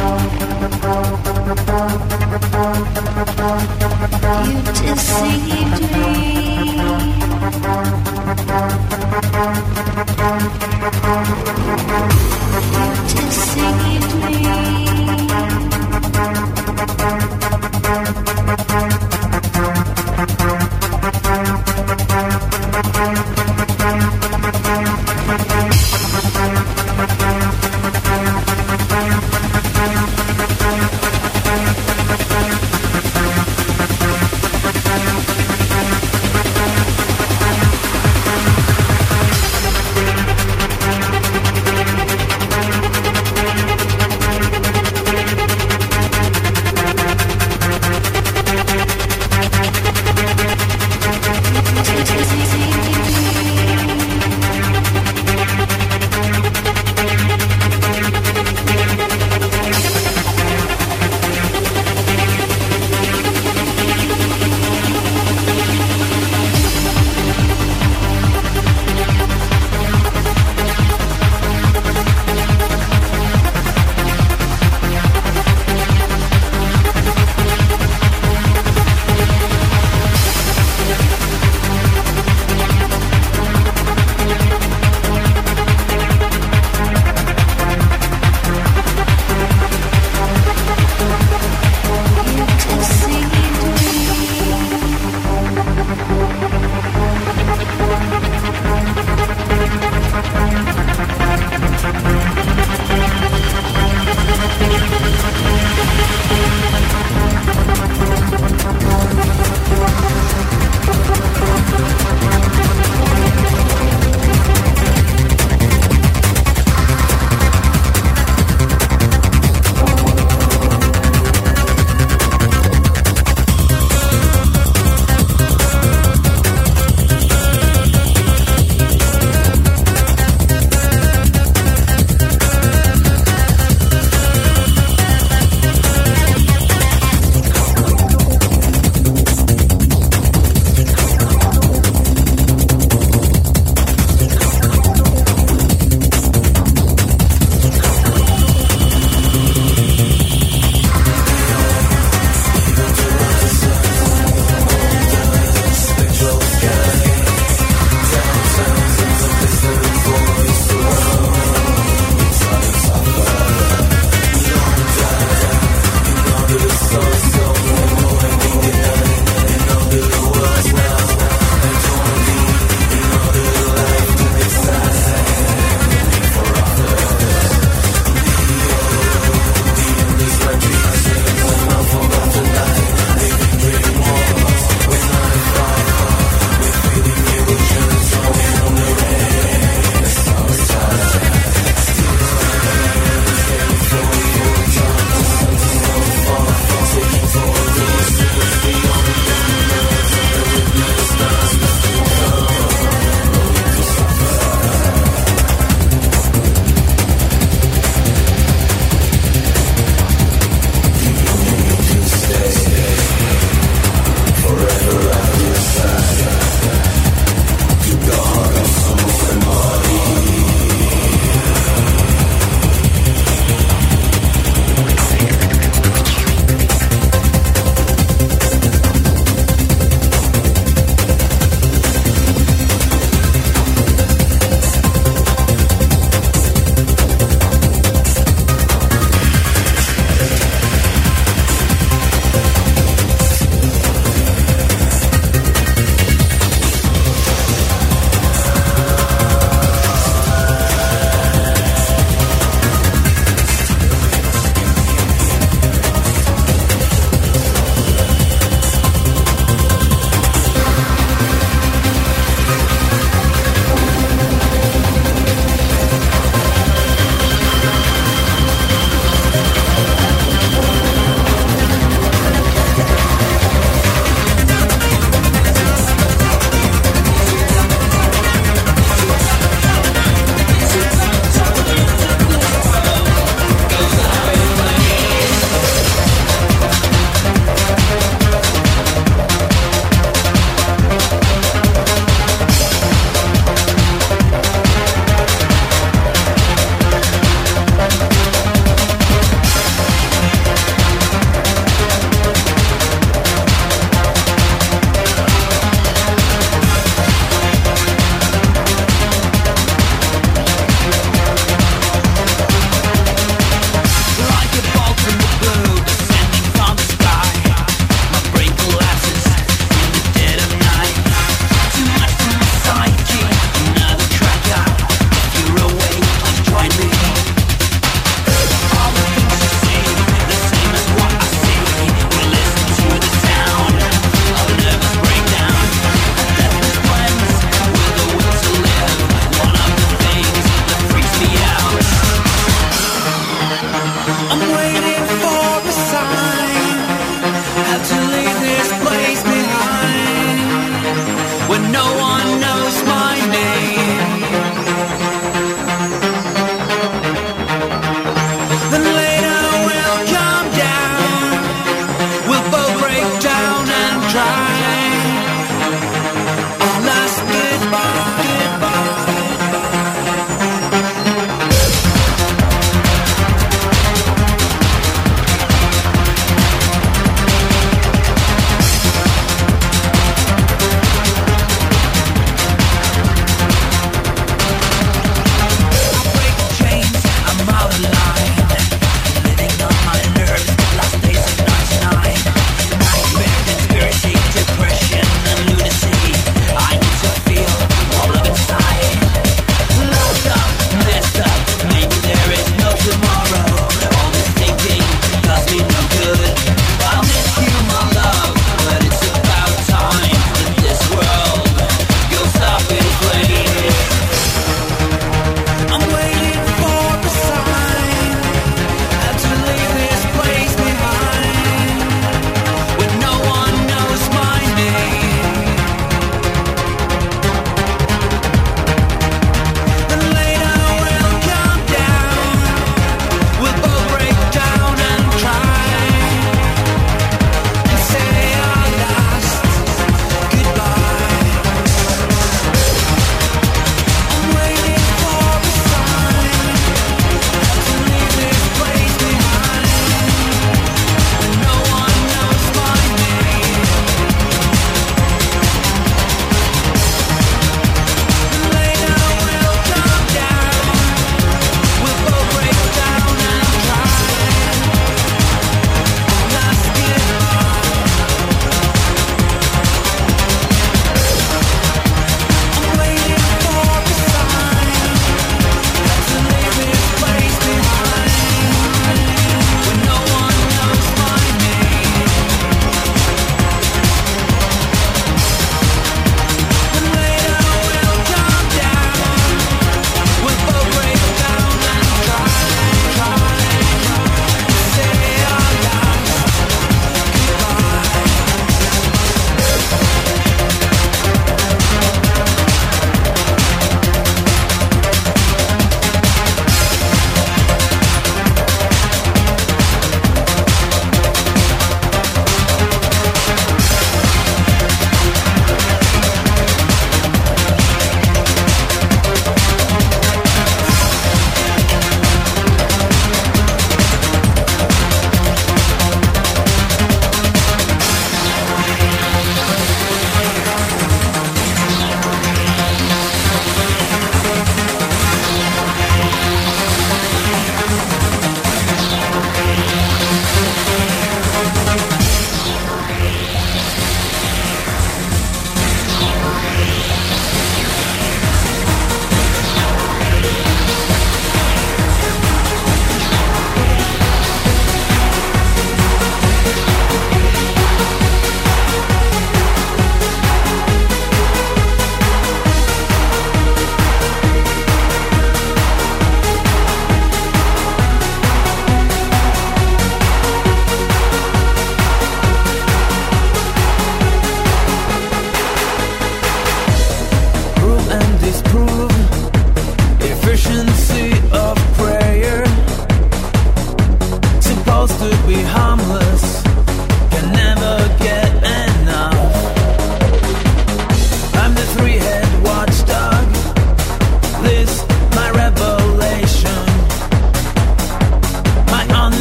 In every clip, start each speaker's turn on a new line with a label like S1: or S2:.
S1: You
S2: deceived me. You deceived me.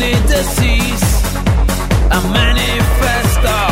S1: only disease,
S2: a
S3: manifesto.